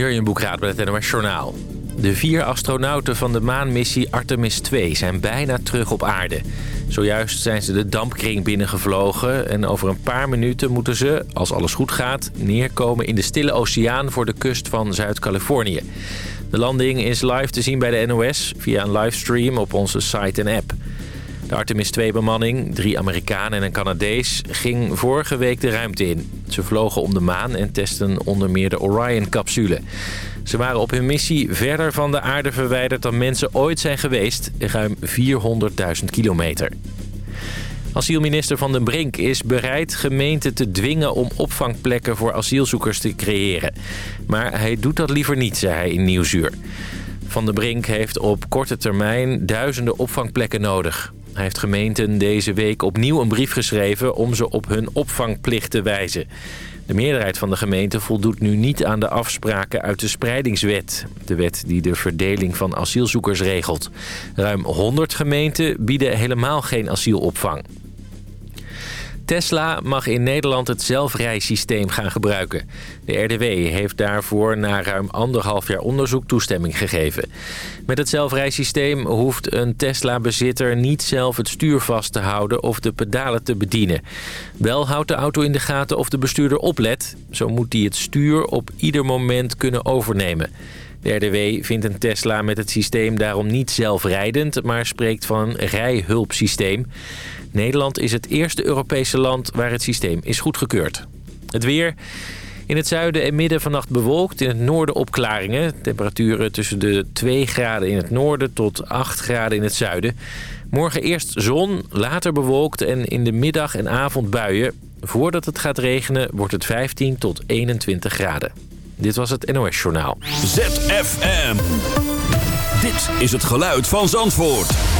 Jurjen Boekraat met het NOS Journaal. De vier astronauten van de maanmissie Artemis 2 zijn bijna terug op aarde. Zojuist zijn ze de dampkring binnengevlogen... en over een paar minuten moeten ze, als alles goed gaat... neerkomen in de Stille Oceaan voor de kust van Zuid-Californië. De landing is live te zien bij de NOS via een livestream op onze site en app. De Artemis 2-bemanning, drie Amerikanen en een Canadees... ging vorige week de ruimte in. Ze vlogen om de maan en testen onder meer de Orion-capsule. Ze waren op hun missie verder van de aarde verwijderd dan mensen ooit zijn geweest. Ruim 400.000 kilometer. Asielminister Van den Brink is bereid gemeenten te dwingen om opvangplekken voor asielzoekers te creëren. Maar hij doet dat liever niet, zei hij in Nieuwsuur. Van den Brink heeft op korte termijn duizenden opvangplekken nodig. Hij heeft gemeenten deze week opnieuw een brief geschreven om ze op hun opvangplicht te wijzen. De meerderheid van de gemeenten voldoet nu niet aan de afspraken uit de spreidingswet. De wet die de verdeling van asielzoekers regelt. Ruim 100 gemeenten bieden helemaal geen asielopvang. Tesla mag in Nederland het zelfrijsysteem gaan gebruiken. De RDW heeft daarvoor na ruim anderhalf jaar onderzoek toestemming gegeven. Met het zelfrijsysteem hoeft een Tesla-bezitter niet zelf het stuur vast te houden of de pedalen te bedienen. Wel houdt de auto in de gaten of de bestuurder oplet. Zo moet hij het stuur op ieder moment kunnen overnemen. De RDW vindt een Tesla met het systeem daarom niet zelfrijdend... maar spreekt van een rijhulpsysteem. Nederland is het eerste Europese land waar het systeem is goedgekeurd. Het weer... In het zuiden en midden vannacht bewolkt. In het noorden opklaringen. Temperaturen tussen de 2 graden in het noorden tot 8 graden in het zuiden. Morgen eerst zon, later bewolkt en in de middag en avond buien. Voordat het gaat regenen wordt het 15 tot 21 graden. Dit was het NOS Journaal. ZFM. Dit is het geluid van Zandvoort.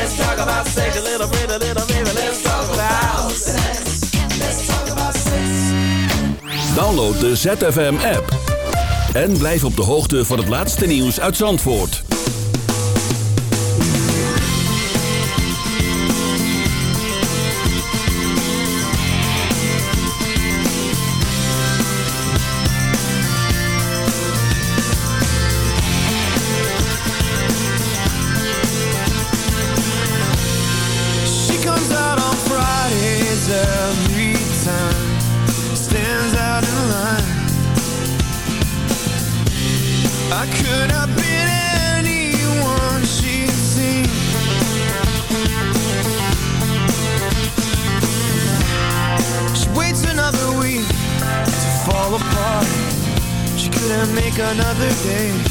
Let's talk about sex a little bit, a little bit. Let's talk about sex. Let's talk about sex. Download de ZFM app. En blijf op de hoogte van het laatste nieuws uit Zandvoort. Make another day.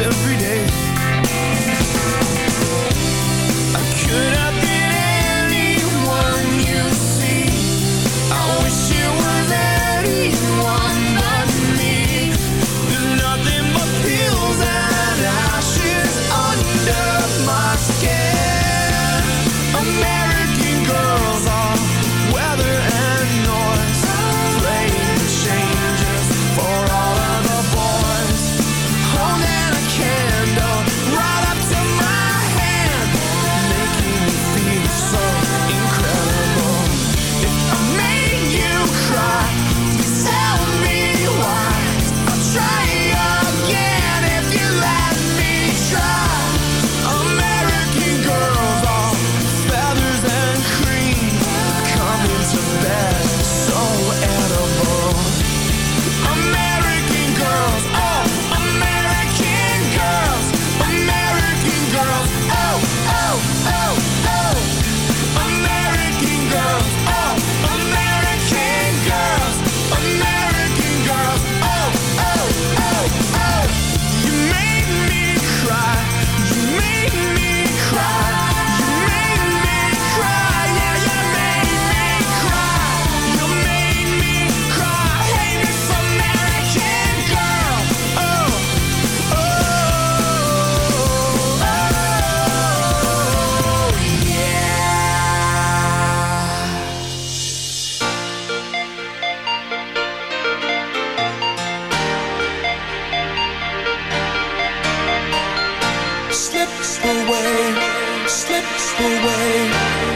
every day.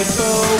it's so.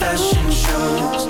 fashion shows.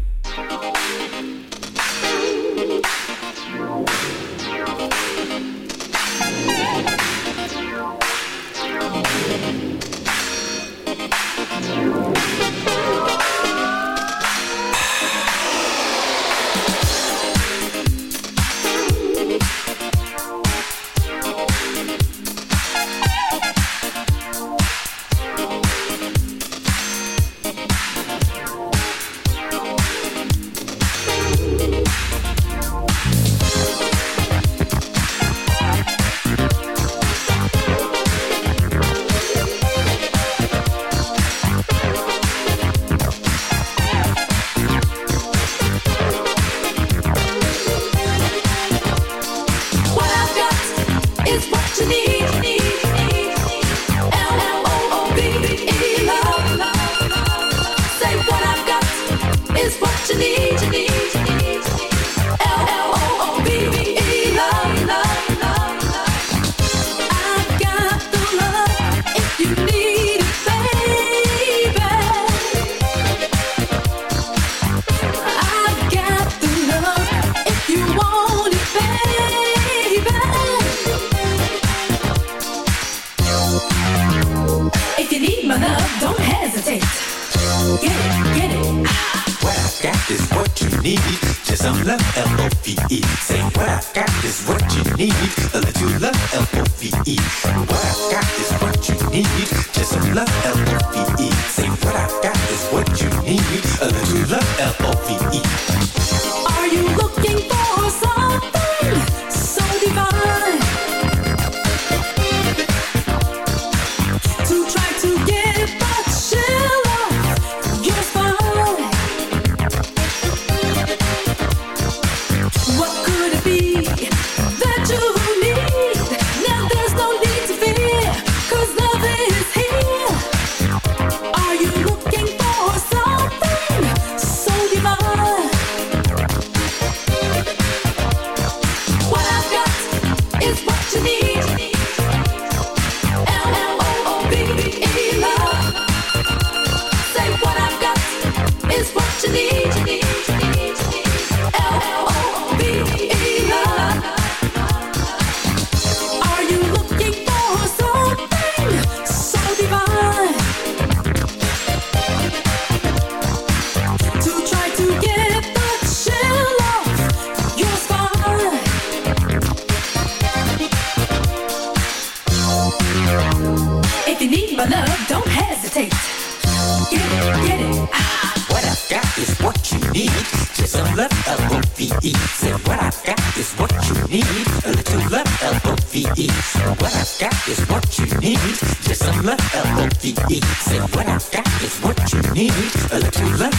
Love, L-O-V-E. Say what I've got is what you need. A little love.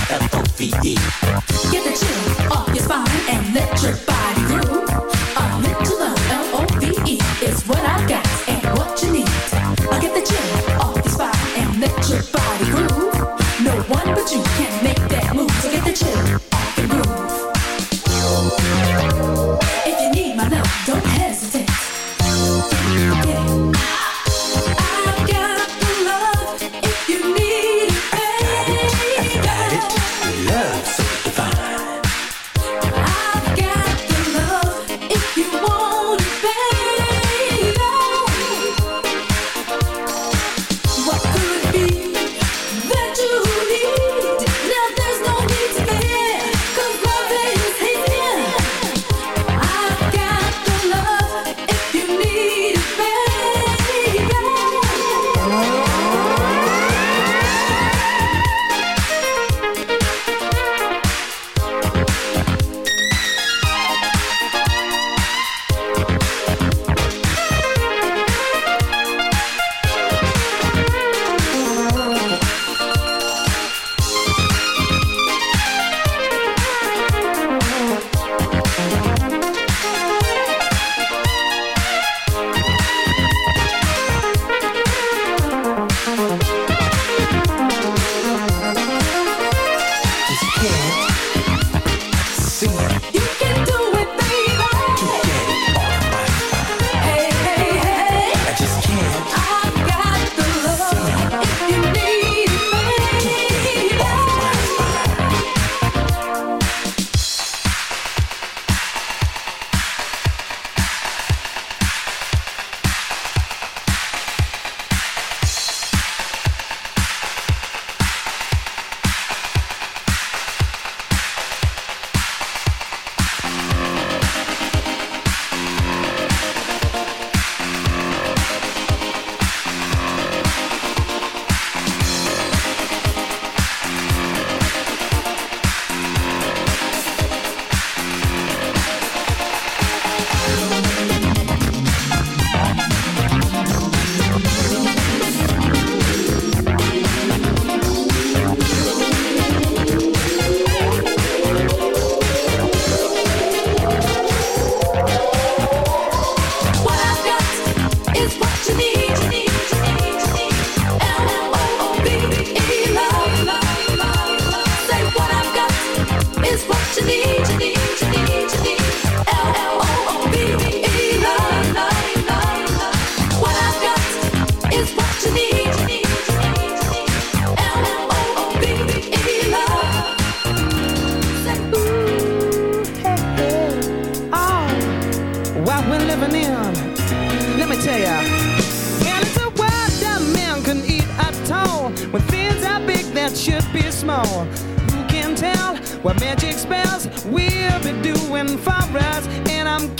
what magic spells will be doing for us. And I'm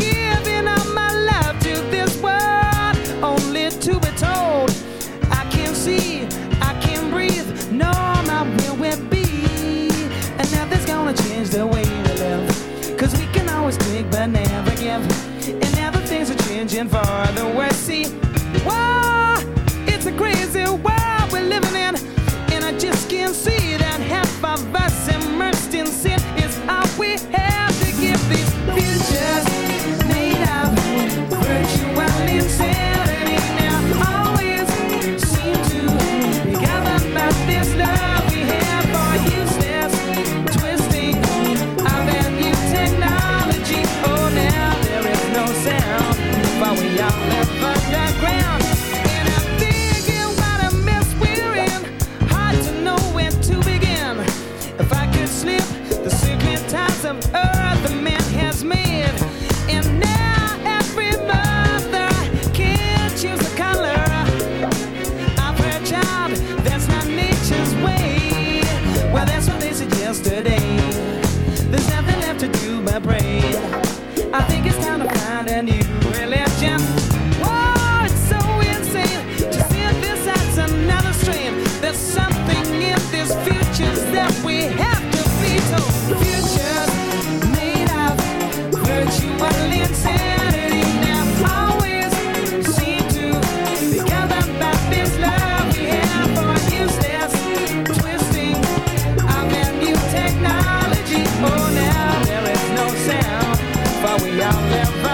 we all live.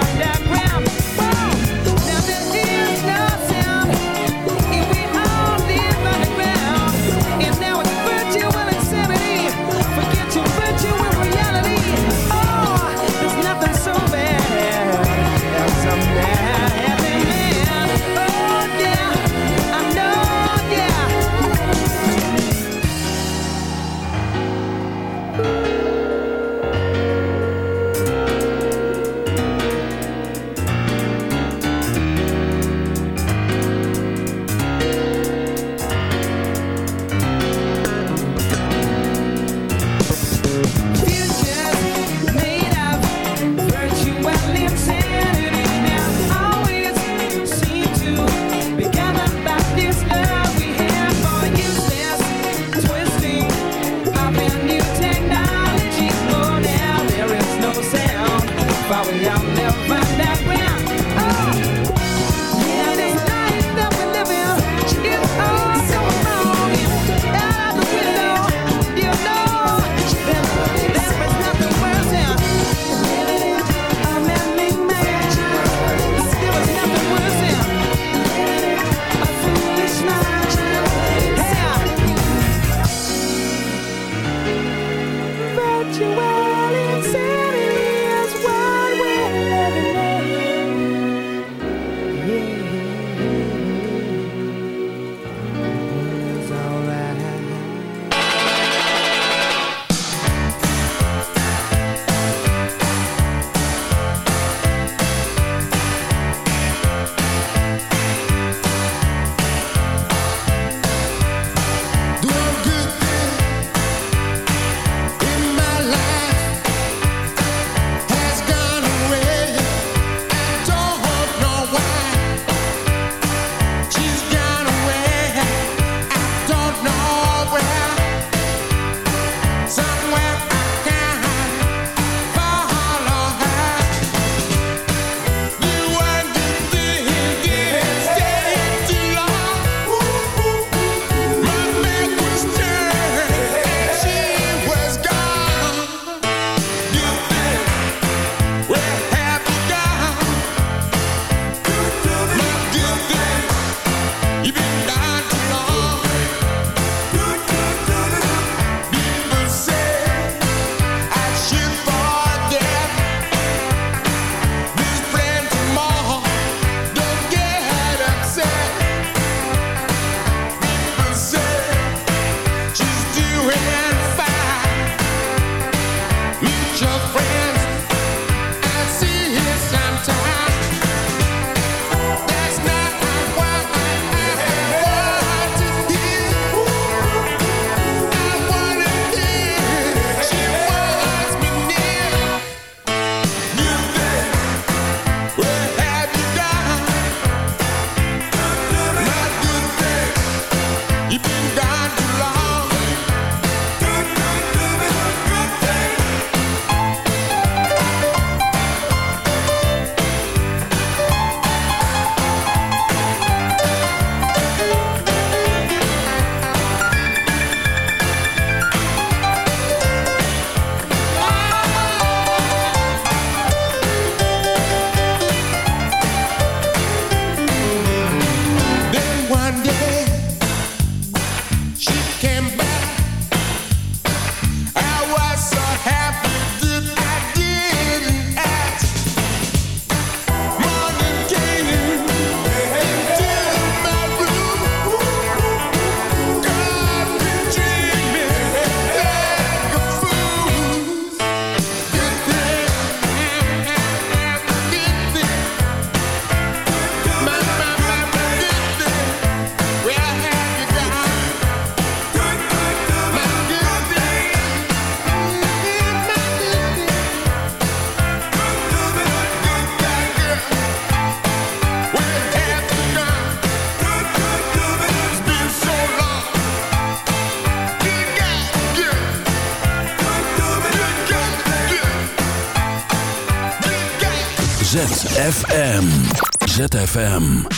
ZFM.